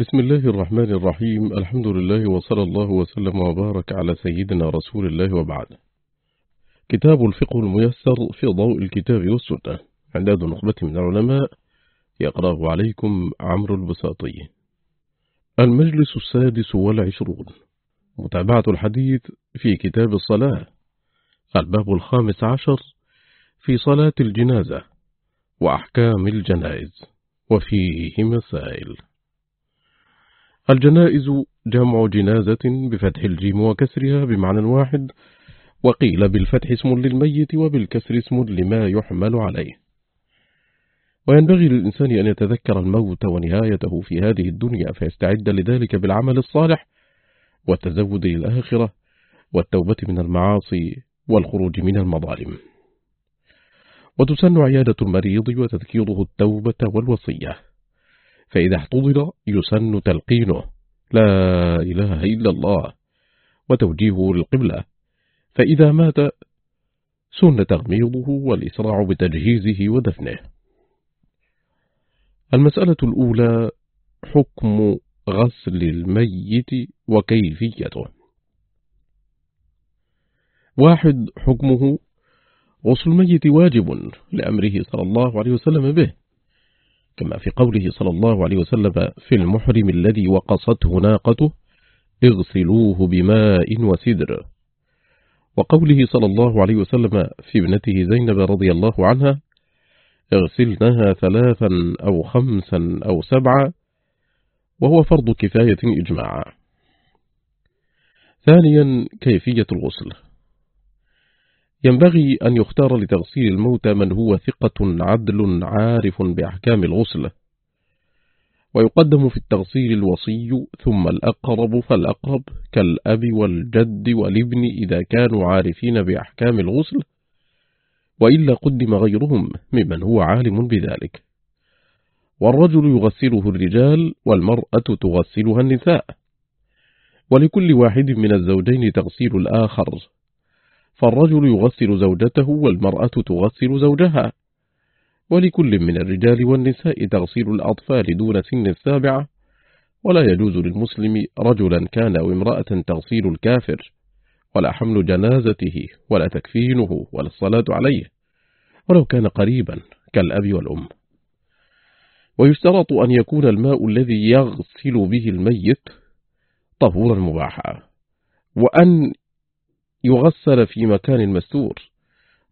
بسم الله الرحمن الرحيم. الحمد لله وصلى الله وسلم وبارك على سيدنا رسول الله وبعد. كتاب الفقه الميسر في ضوء الكتاب والسنة. عداد نخبة من العلماء يقرأه عليكم عمرو البساطي. المجلس السادس والعشرون. متابعة الحديث في كتاب الصلاة. الباب الخامس عشر في صلاة الجنازة وأحكام الجنائز. وفيه مسائل. الجنائز جمع جنازة بفتح الجيم وكسرها بمعنى واحد وقيل بالفتح اسم للميت وبالكسر اسم لما يحمل عليه. وينبغي للإنسان أن يتذكر الموت ونهايته في هذه الدنيا فيستعد لذلك بالعمل الصالح والتزود للآخرة والتوبة من المعاصي والخروج من المظالم. وتسن عيادة المريض وتذكيره التوبة والوصية. فإذا احتضر يسن تلقينه. لا إله إلا الله. وتوجيهه للقبلة. فإذا مات سن تغميضه والإسراع بتجهيزه ودفنه. المسألة الأولى حكم غسل الميت وكيفيته. واحد حكمه غسل الميت واجب لأمره صلى الله عليه وسلم به. كما في قوله صلى الله عليه وسلم في المحرم الذي وقصته ناقته اغسلوه بماء وسدر. وقوله صلى الله عليه وسلم في ابنته زينب رضي الله عنها اغسلنها ثلاثا أو خمسا أو سبعا وهو فرض كفاية إجماعا. ثانيا كيفية الغسل. ينبغي أن يختار لتغسيل الموتى من هو ثقة عدل عارف بأحكام الغسل. ويقدم في التغسيل الوصي ثم الأقرب فالأقرب كالأب والجد والابن إذا كانوا عارفين بأحكام الغسل وإلا قدم غيرهم ممن هو عالم بذلك. والرجل يغسله الرجال والمرأة تغسلها النساء. ولكل واحد من الزوجين تغسيل الآخر. فالرجل يغسل زوجته والمرأة تغسل زوجها. ولكل من الرجال والنساء تغسيل الأطفال دون سن السابعة. ولا يجوز للمسلم رجلا كان أو امرأة تغسيل الكافر. ولا حمل جنازته ولا تكفينه ولا الصلاة عليه. ولو كان قريبا كالأب والأم. ويشترط أن يكون الماء الذي يغسل به الميت طهورا مباحا. وأن يغسل في مكان مستور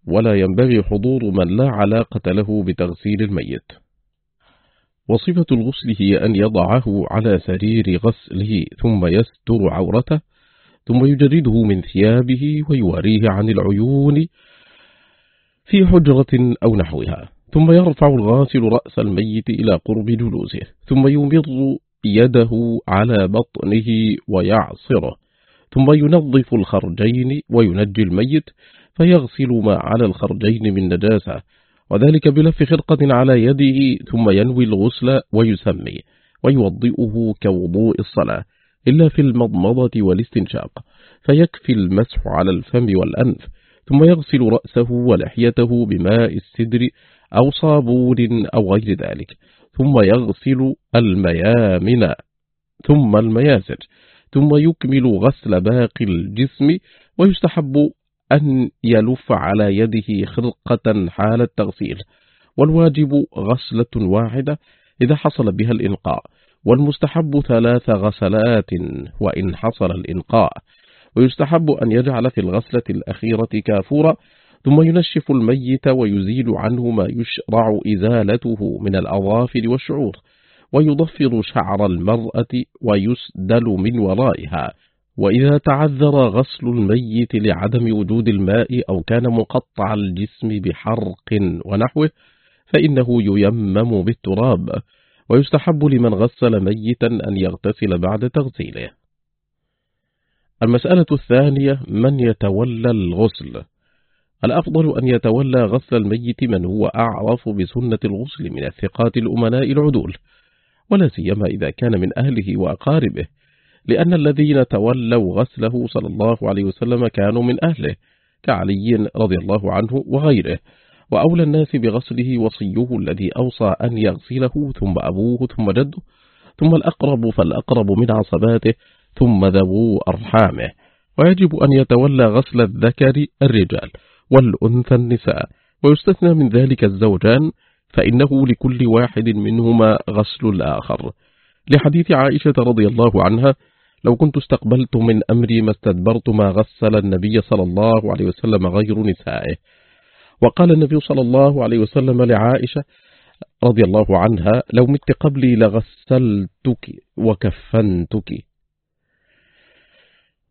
ولا ينبغي حضور من لا علاقة له بتغسيل الميت. وصفة الغسل هي أن يضعه على سرير غسله ثم يستر عورته ثم يجرده من ثيابه ويواريه عن العيون في حجرة أو نحوها ثم يرفع الغاسل رأس الميت إلى قرب جلوسه ثم يمر يده على بطنه ويعصره. ثم ينظف الخرجين وينجي الميت فيغسل ما على الخرجين من نجاسة وذلك بلف خرقة على يده ثم ينوي الغسل ويسمي ويوضئه كوضوء الصلاة إلا في المضمضة والاستنشاق فيكفي المسح على الفم والأنف ثم يغسل رأسه ولحيته بماء السدر أو صابون أو غير ذلك ثم يغسل الميامن ثم المياسر ثم يكمل غسل باقي الجسم ويستحب أن يلف على يده خرقة حال التغسيل. والواجب غسلة واحدة إذا حصل بها الإنقاء والمستحب ثلاث غسلات وإن حصل الإنقاء. ويستحب أن يجعل في الغسلة الأخيرة كافورا ثم ينشف الميت ويزيل عنه ما يشرع إزالته من الأظافر والشعور. ويضفر شعر المرأة ويسدل من ورائها. وإذا تعذر غسل الميت لعدم وجود الماء أو كان مقطع الجسم بحرق ونحوه فإنه ييمم بالتراب. ويستحب لمن غسل ميتا أن يغتسل بعد تغسيله. المسألة الثانية من يتولى الغسل؟ الأفضل أن يتولى غسل الميت من هو أعرف بسنة الغسل من الثقات الأمناء العدول. ولا سيما إذا كان من أهله وأقاربه لأن الذين تولوا غسله صلى الله عليه وسلم كانوا من أهله كعلي رضي الله عنه وغيره. وأولى الناس بغسله وصيه الذي أوصى أن يغسله ثم أبوه ثم جده ثم الأقرب فالأقرب من عصباته ثم ذو أرحامه. ويجب أن يتولى غسل الذكر الرجال والأنثى النساء. ويستثنى من ذلك الزوجان فإنه لكل واحد منهما غسل الآخر. لحديث عائشة رضي الله عنها لو كنت استقبلت من أمري ما استدبرت ما غسل النبي صلى الله عليه وسلم غير نسائه. وقال النبي صلى الله عليه وسلم لعائشة رضي الله عنها لو مت قبلي لغسلتك وكفنتك.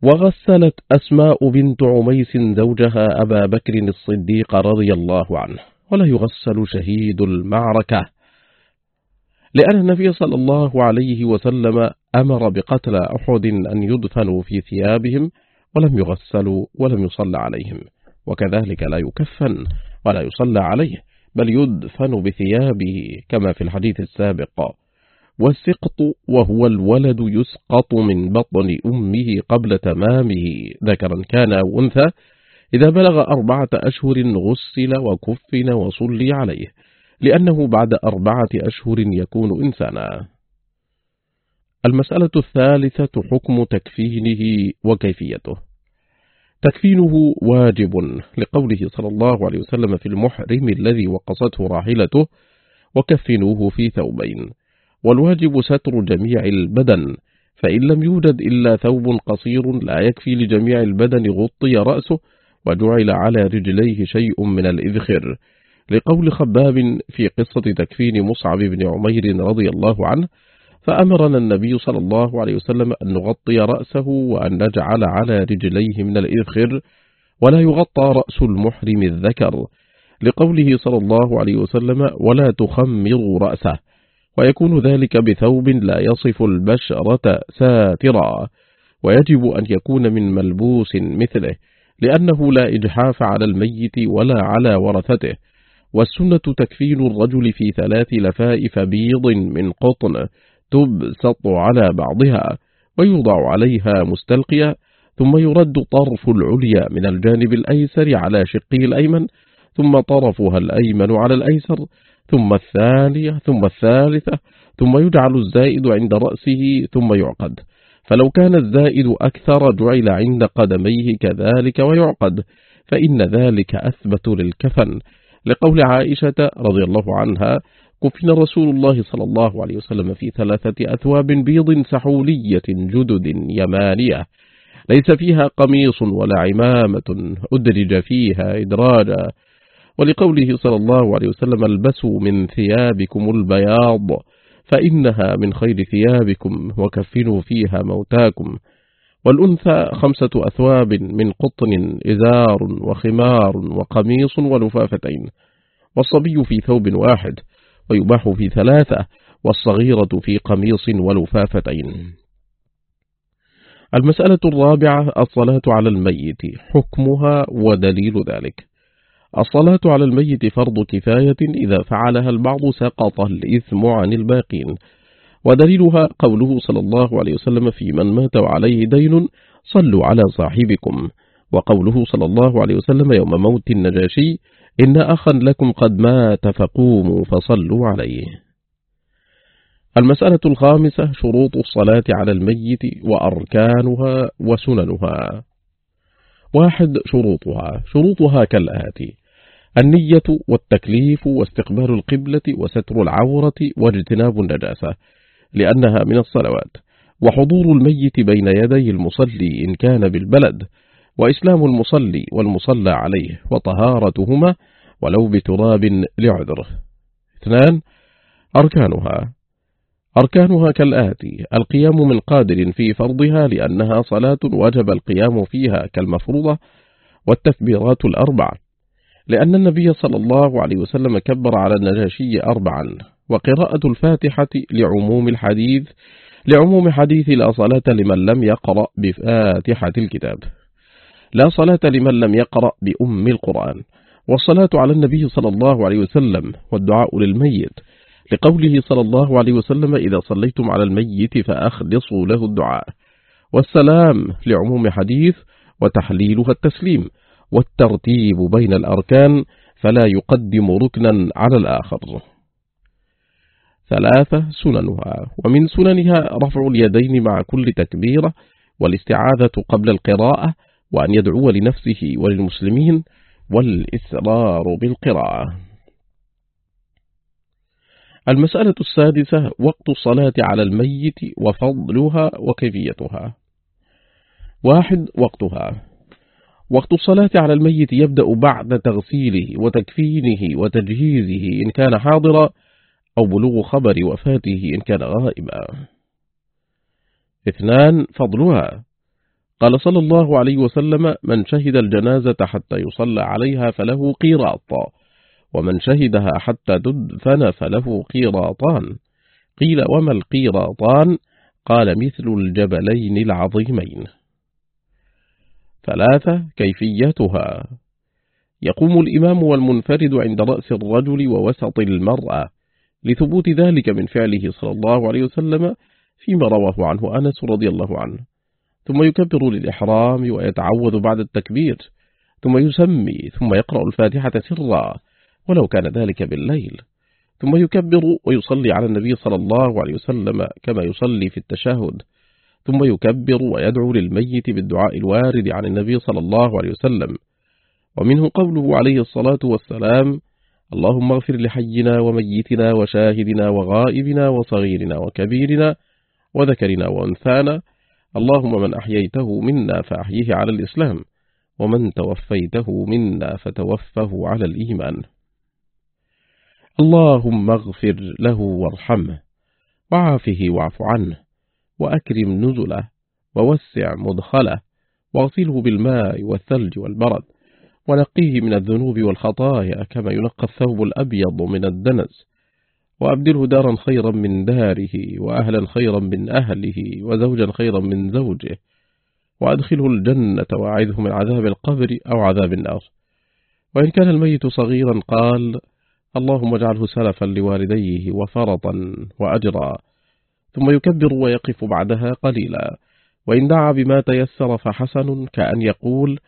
وغسلت أسماء بنت عميس زوجها أبا بكر الصديق رضي الله عنه. ولا يغسل شهيد المعركة. لأن النبي صلى الله عليه وسلم أمر بقتل أحد أن يدفنوا في ثيابهم ولم يغسلوا ولم يصلى عليهم وكذلك لا يكفن ولا يصلى عليه بل يدفن بثيابه كما في الحديث السابق. والسقط وهو الولد يسقط من بطن أمه قبل تمامه ذكرا كان أو أنثى إذا بلغ أربعة أشهر غسل وكفن وصلي عليه لأنه بعد أربعة أشهر يكون إنسانا. المسألة الثالثة حكم تكفينه وكيفيته. تكفينه واجب لقوله صلى الله عليه وسلم في المحرم الذي وقصته راحلته وكفنوه في ثوبين والواجب ستر جميع البدن فإن لم يوجد إلا ثوب قصير لا يكفي لجميع البدن غطي رأسه وجعل على رجليه شيء من الإذخر. لقول خباب في قصة تكفين مصعب بن عمير رضي الله عنه فأمرنا النبي صلى الله عليه وسلم أن نغطي رأسه وأن نجعل على رجليه من الإذخر ولا يغطى رأس المحرم الذكر. لقوله صلى الله عليه وسلم ولا تخمروا رأسه. ويكون ذلك بثوب لا يصف البشرة ساترا. ويجب أن يكون من ملبوس مثله. لأنه لا إجحاف على الميت ولا على ورثته. والسنة تكفين الرجل في ثلاث لفائف بيض من قطن تبسط على بعضها ويوضع عليها مستلقية ثم يرد طرف العليا من الجانب الأيسر على شقه الأيمن ثم طرفها الأيمن على الأيسر ثم الثانية ثم الثالثة ثم يجعل الزائد عند رأسه ثم يعقد. فلو كان الزائد أكثر جعل عند قدميه كذلك ويعقد فإن ذلك أثبت للكفن. لقول عائشة رضي الله عنها كفن رسول الله صلى الله عليه وسلم في ثلاثة أثواب بيض سحولية جدد يمانية. ليس فيها قميص ولا عمامة أدرج فيها إدراجا. ولقوله صلى الله عليه وسلم البسوا من ثيابكم البياض. فإنها من خير ثيابكم وكفنوا فيها موتاكم. والأنثى خمسة أثواب من قطن إزار وخمار وقميص ولفافتين والصبي في ثوب واحد ويباح في ثلاثة والصغيرة في قميص ولفافتين المسألة الرابعة الصلاة على الميت حكمها ودليل ذلك. الصلاة على الميت فرض كفاية إذا فعلها البعض سقط الإثم عن الباقين. ودليلها قوله صلى الله عليه وسلم في من مات وعليه دين صلوا على صاحبكم. وقوله صلى الله عليه وسلم يوم موت النجاشي إن أخا لكم قد مات فقوموا فصلوا عليه. المسألة الخامسة شروط الصلاة على الميت وأركانها وسننها. واحد شروطها. شروطها كالآتي النية والتكليف واستقبال القبلة وستر العورة واجتناب النجاسة لأنها من الصلوات. وحضور الميت بين يدي المصلي إن كان بالبلد وإسلام المصلي والمصلى عليه وطهارتهما ولو بتراب لعذره. اثنان أركانها. أركانها كالآتي القيام من قادر في فرضها لأنها صلاة وجب القيام فيها كالمفروضة والتكبيرات الأربع. لأن النبي صلى الله عليه وسلم كبر على النجاشي أربعا. وقراءة الفاتحة لعموم الحديث لعموم حديث لا صلاة لمن لم يقرأ بفاتحة الكتاب. لا صلاة لمن لم يقرأ بأم القرآن. والصلاة على النبي صلى الله عليه وسلم والدعاء للميت. لقوله صلى الله عليه وسلم إذا صليتم على الميت فأخلصوا له الدعاء. والسلام لعموم حديث وتحليلها التسليم. والترتيب بين الأركان فلا يقدم ركنا على الآخر. ثلاثة سننها. ومن سننها رفع اليدين مع كل تكبيرة والاستعاذة قبل القراءة وأن يدعو لنفسه وللمسلمين والإسرار بالقراءة. المسألة السادسة وقت الصلاة على الميت وفضلها وكيفيتها. واحد وقتها. وقت الصلاة على الميت يبدأ بعد تغسيله وتكفينه وتجهيزه إن كان حاضرا أو بلوغ خبر وفاته إن كان غائبا. اثنان فضلها. قال صلى الله عليه وسلم من شهد الجنازة حتى يصلى عليها فله قيراط ومن شهدها حتى تدفن فله قيراطان. قيل وما القيراطان؟ قال مثل الجبلين العظيمين. ثلاثة كيفيتها. يقوم الإمام والمنفرد عند رأس الرجل ووسط المرأة لثبوت ذلك من فعله صلى الله عليه وسلم فيما رواه عنه أنس رضي الله عنه. ثم يكبر للإحرام ويتعوذ بعد التكبير. ثم يسمي ثم يقرأ الفاتحة سرا ولو كان ذلك بالليل. ثم يكبر ويصلي على النبي صلى الله عليه وسلم كما يصلي في التشاهد ثم يكبر ويدعو للميت بالدعاء الوارد عن النبي صلى الله عليه وسلم. ومنه قوله عليه الصلاة والسلام اللهم اغفر لحينا وميتنا وشاهدنا وغائبنا وصغيرنا وكبيرنا وذكرنا وأنثانا. اللهم من أحييته منا فأحيه على الإسلام ومن توفيته منا فتوفه على الإيمان. اللهم اغفر له وارحمه وعافه واعف عنه. وأكرم نزله ووسع مدخله واغسله بالماء والثلج والبرد ونقيه من الذنوب والخطايا كما ينقى الثوب الأبيض من الدنس وأبدله دارا خيرا من داره وأهلا خيرا من أهله وزوجا خيرا من زوجه وأدخله الجنة وأعذه من عذاب القبر أو عذاب النار. وإن كان الميت صغيرا قال اللهم اجعله سلفا لوالديه وفرطا وأجرا. ثم يكبر ويقف بعدها قليلا. وإن دعا بما تيسر فحسن كأن يقول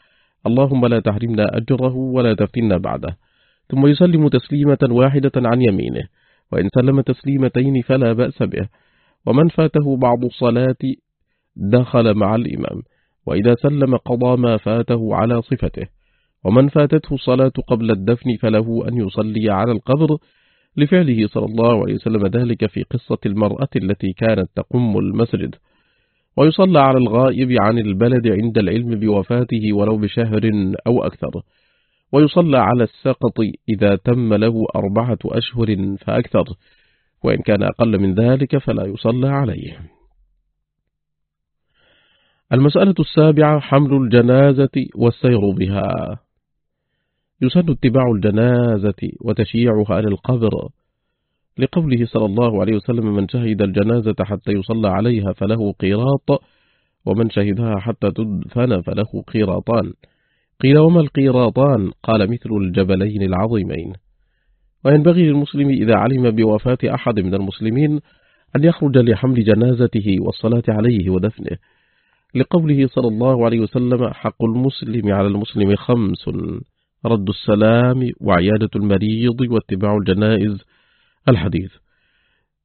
اللهم لا تحرمنا أجره ولا تفتنا بعده. ثم يسلم تسليمة واحدة عن يمينه وإن سلم تسليمتين فلا بأس به. ومن فاته بعض الصلاة دخل مع الإمام وإذا سلم قضى ما فاته على صفته. ومن فاتته الصلاة قبل الدفن فله أن يصلي على القبر لفعله صلى الله عليه وسلم ذلك في قصة المرأة التي كانت تقم المسجد. ويصلى على الغائب عن البلد عند العلم بوفاته ولو بشهر أو أكثر. ويصلى على السقط إذا تم له أربعة أشهر فأكثر. وإن كان أقل من ذلك فلا يصلى عليه. المسألة السابعة حمل الجنازة والسير بها. يسن اتباع الجنازة وتشييعها للقبر لقوله صلى الله عليه وسلم من شهد الجنازة حتى يصلى عليها فله قيراط ومن شهدها حتى تدفن فله قيراطان. قيل وما القيراطان؟ قال مثل الجبلين العظيمين. وينبغي للمسلم إذا علم بوفاة أحد من المسلمين أن يخرج لحمل جنازته والصلاة عليه ودفنه. لقوله صلى الله عليه وسلم حق المسلم على المسلم خمس. رد السلام وعيادة المريض واتباع الجنائز الحديث.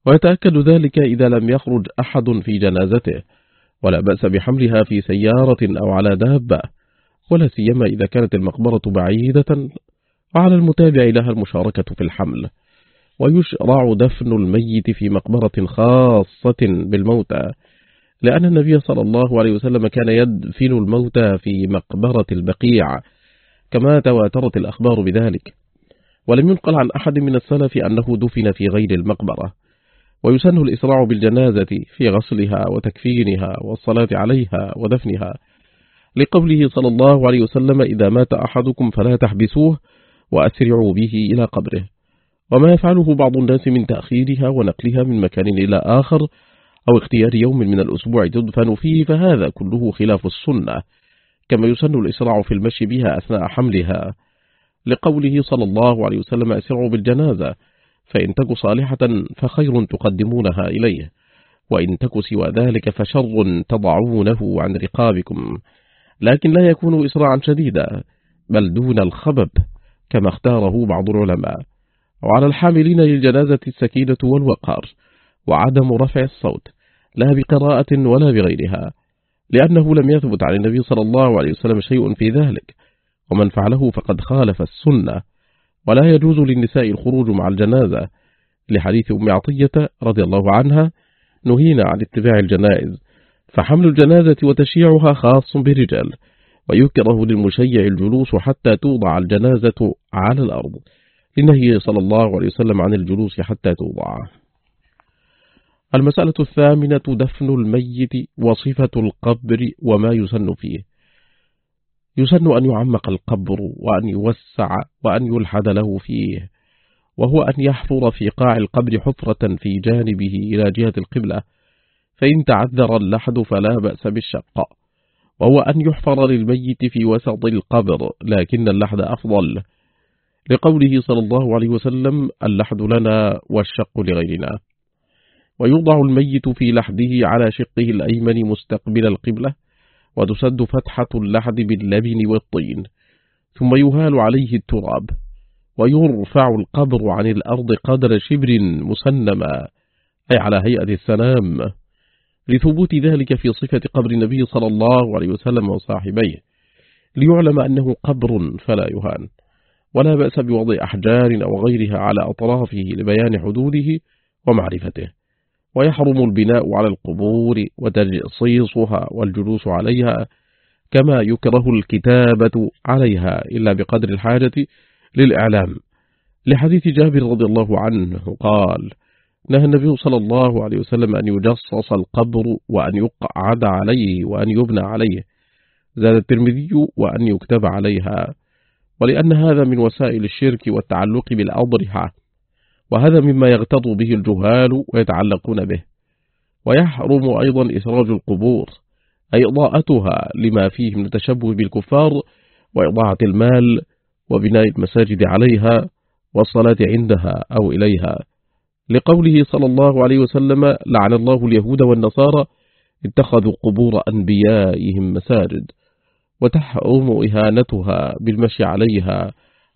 ويتأكد ذلك إذا لم يخرج أحد في جنازته ولا بأس بحملها في سيارة أو على دابة ولا سيما إذا كانت المقبرة بعيدة وعلى المتابع لها المشاركة في الحمل. ويشرع دفن الميت في مقبرة خاصة بالموتى لأن النبي صلى الله عليه وسلم كان يدفن الموتى في مقبرة البقيع. كما تواترت الأخبار بذلك. ولم ينقل عن أحد من السلف أنه دفن في غير المقبرة ويسن الإسراع بالجنازة في غسلها وتكفينها والصلاة عليها ودفنها. لقوله صلى الله عليه وسلم إذا مات أحدكم فلا تحبسوه وأسرعوا به إلى قبره. وما يفعله بعض الناس من تأخيرها ونقلها من مكان إلى آخر أو اختيار يوم من الأسبوع تدفن فيه فهذا كله خلاف السنة. كما يسن الإسراع في المشي بها أثناء حملها. لقوله صلى الله عليه وسلم أسرعوا بالجنازة فإن تك صالحة فخير تقدمونها إليه وإن تك سوى ذلك فشر تضعونه عن رقابكم. لكن لا يكون إسراعا شديدا بل دون الخبب كما اختاره بعض العلماء. وعلى الحاملين للجنازة السكينة والوقار وعدم رفع الصوت لا بقراءة ولا بغيرها. لأنه لم يثبت عن النبي صلى الله عليه وسلم شيء في ذلك ومن فعله فقد خالف السنة. ولا يجوز للنساء الخروج مع الجنازة. لحديث أم عطية رضي الله عنها نهينا عن اتباع الجنائز. فحمل الجنازة وتشييعها خاص بالرجال ويكره للمشيع الجلوس حتى توضع الجنازة على الأرض. لنهي صلى الله عليه وسلم عن الجلوس حتى توضع. المسألة الثامنة دفن الميت وصفة القبر وما يسن فيه. يسن أن يعمق القبر وأن يوسع وأن يلحد له فيه وهو أن يحفر في قاع القبر حفرة في جانبه إلى جهة القبلة. فإن تعذر اللحد فلا بأس بالشق. وهو أن يحفر للميت في وسط القبر لكن اللحد أفضل. لقوله صلى الله عليه وسلم اللحد لنا والشق لغيرنا. ويوضع الميت في لحده على شقه الأيمن مستقبل القبلة وتسد فتحة اللحد باللبن والطين ثم يهال عليه التراب ويرفع القبر عن الأرض قدر شبر مسنما أي على هيئة السلام. لثبوت ذلك في صفة قبر النبي صلى الله عليه وسلم وصاحبيه ليعلم أنه قبر فلا يهان ولا بأس بوضع أحجار أو غيرها على أطرافه لبيان حدوده ومعرفته. ويحرم البناء على القبور وتجصيصها والجلوس عليها كما يكره الكتابة عليها إلا بقدر الحاجة للإعلام. لحديث جابر رضي الله عنه قال نهى النبي صلى الله عليه وسلم أن يجصص القبر وأن يقعد عليه وأن يبنى عليه. زاد الترمذي وأن يكتب عليها. ولأن هذا من وسائل الشرك والتعلق بالأضرحة. وهذا مما يغتض به الجهال ويتعلقون به. ويحرم أيضا إسراج القبور أي إضاءتها لما فيه من التشبه بالكفار وإضاعة المال وبناء المساجد عليها والصلاة عندها أو إليها. لقوله صلى الله عليه وسلم لعن الله اليهود والنصارى اتخذوا قبور أنبيائهم مساجد وتحرم إهانتها بالمشي عليها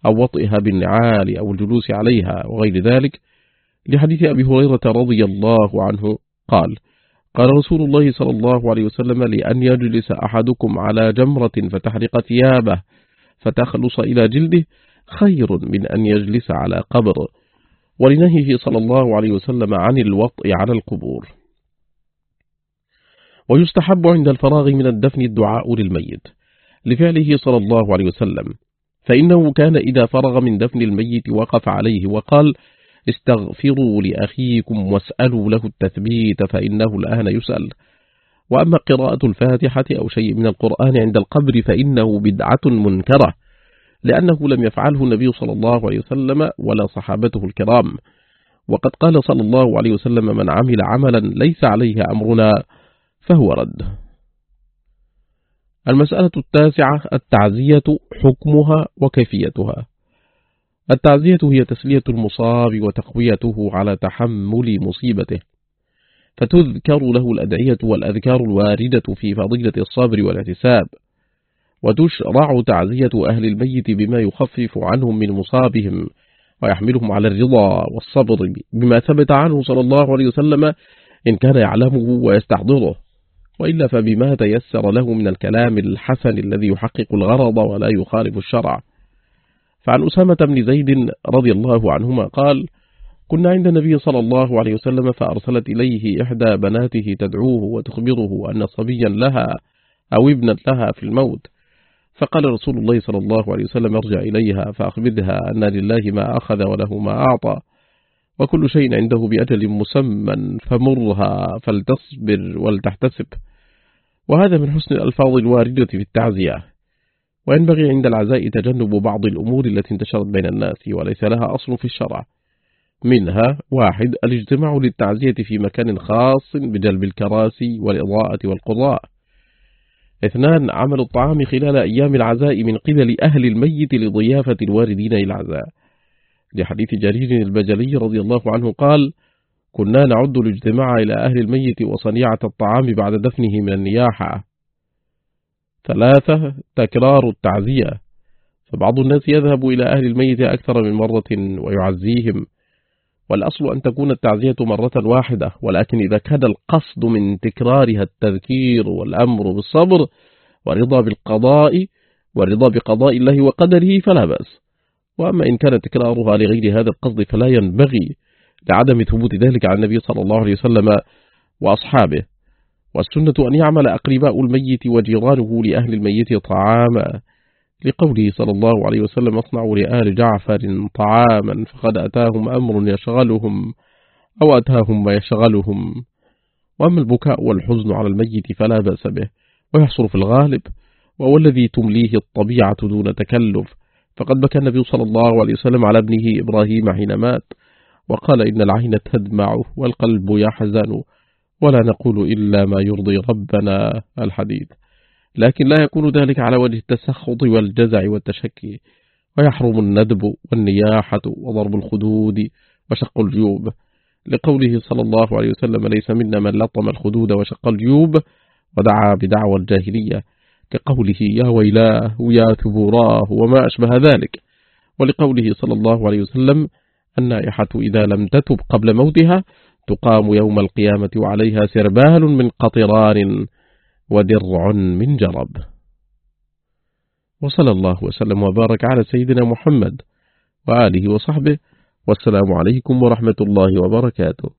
أو وطئها بالنعال أو الجلوس عليها وغير ذلك لحديث أبي هريرة رضي الله عنه قال قال رسول الله صلى الله عليه وسلم لأن يجلس أحدكم على جمرة فتحرق ثيابه فتخلص إلى جلده خير من أن يجلس على قبر. ولنهيه صلى الله عليه وسلم عن الوطء على القبور. ويستحب عند الفراغ من الدفن الدعاء للميت. لفعله صلى الله عليه وسلم. فإنه كان إذا فرغ من دفن الميت وقف عليه وقال استغفروا لأخيكم واسألوا له التثبيت فإنه الآن يسأل. وأما قراءة الفاتحة أو شيء من القرآن عند القبر فإنه بدعة منكرة لأنه لم يفعله النبي صلى الله عليه وسلم ولا صحابته الكرام. وقد قال صلى الله عليه وسلم من عمل عملا ليس عليه أمرنا فهو رد. المسألة التاسعة التعزية حكمها وكيفيتها. التعزية هي تسلية المصاب وتقويته على تحمل مصيبته. فتذكر له الأدعية والأذكار الواردة في فضيلة الصبر والاحتساب. وتشرع تعزية أهل الميت بما يخفف عنهم من مصابهم ويحملهم على الرضا والصبر بما ثبت عنه صلى الله عليه وسلم إن كان يعلمه ويستحضره. وإلا فبما تيسر له من الكلام الحسن الذي يحقق الغرض ولا يخالف الشرع. فعن أسامة بن زيد رضي الله عنهما قال كنا عند النبي صلى الله عليه وسلم فأرسلت إليه إحدى بناته تدعوه وتخبره أن صبيا لها أو ابنا لها في الموت. فقال رسول الله صلى الله عليه وسلم ارجع إليها فأخبرها أن لله ما أخذ وله ما أعطى. وكل شيء عنده بأجل مسمى فمرها فلتصبر ولتحتسب. وهذا من حسن الألفاظ الواردة في التعزية. وينبغي عند العزاء تجنب بعض الأمور التي انتشرت بين الناس وليس لها أصل في الشرع. منها واحد الاجتماع للتعزية في مكان خاص بجلب الكراسي والإضاءة والقضاء. اثنان عمل الطعام خلال أيام العزاء من قبل أهل الميت لضيافة الواردين إلى العزاء. لحديث جرير البجلي رضي الله عنه قال كنا نعد الاجتماع إلى أهل الميت وصنيعة الطعام بعد دفنه من النياحة. ثلاثة تكرار التعزية. فبعض الناس يذهب إلى أهل الميت أكثر من مرة ويعزيهم. والأصل أن تكون التعزية مرة واحدة ولكن إذا كان القصد من تكرارها التذكير والأمر بالصبر ورضا بالقضاء والرضا بقضاء الله وقدره فلا بأس. وأما إن كان تكرارها لغير هذا القصد فلا ينبغي. لعدم ثبوت ذلك عن النبي صلى الله عليه وسلم وأصحابه. والسنة أن يعمل أقرباء الميت وجيرانه لأهل الميت طعاما لقوله صلى الله عليه وسلم اصنعوا لآل جعفر طعاما فقد أتاهم أمر يشغلهم أو أتاهم ما يشغلهم. وأما البكاء والحزن على الميت فلا بأس به ويحصل في الغالب وهو الذي تمليه الطبيعة دون تكلف فقد بكى النبي صلى الله عليه وسلم على ابنه إبراهيم حين مات. وقال إن العين تدمع والقلب يحزن ولا نقول إلا ما يرضي ربنا الحديث. لكن لا يكون ذلك على وجه التسخط والجزع والتشكي ويحرم الندب والنياحة وضرب الخدود وشق الجيوب. لقوله صلى الله عليه وسلم ليس منا من لطم الخدود وشق الجيوب ودعا بدعوى الجاهلية كقوله يا ويلاه ويا ثبوراه وما أشبه ذلك. ولقوله صلى الله عليه وسلم النائحة إذا لم تتب قبل موتها تقام يوم القيامة وعليها سربال من قطران ودرع من جرب. وصلى الله وسلم وبارك على سيدنا محمد وآله وصحبه والسلام عليكم ورحمة الله وبركاته.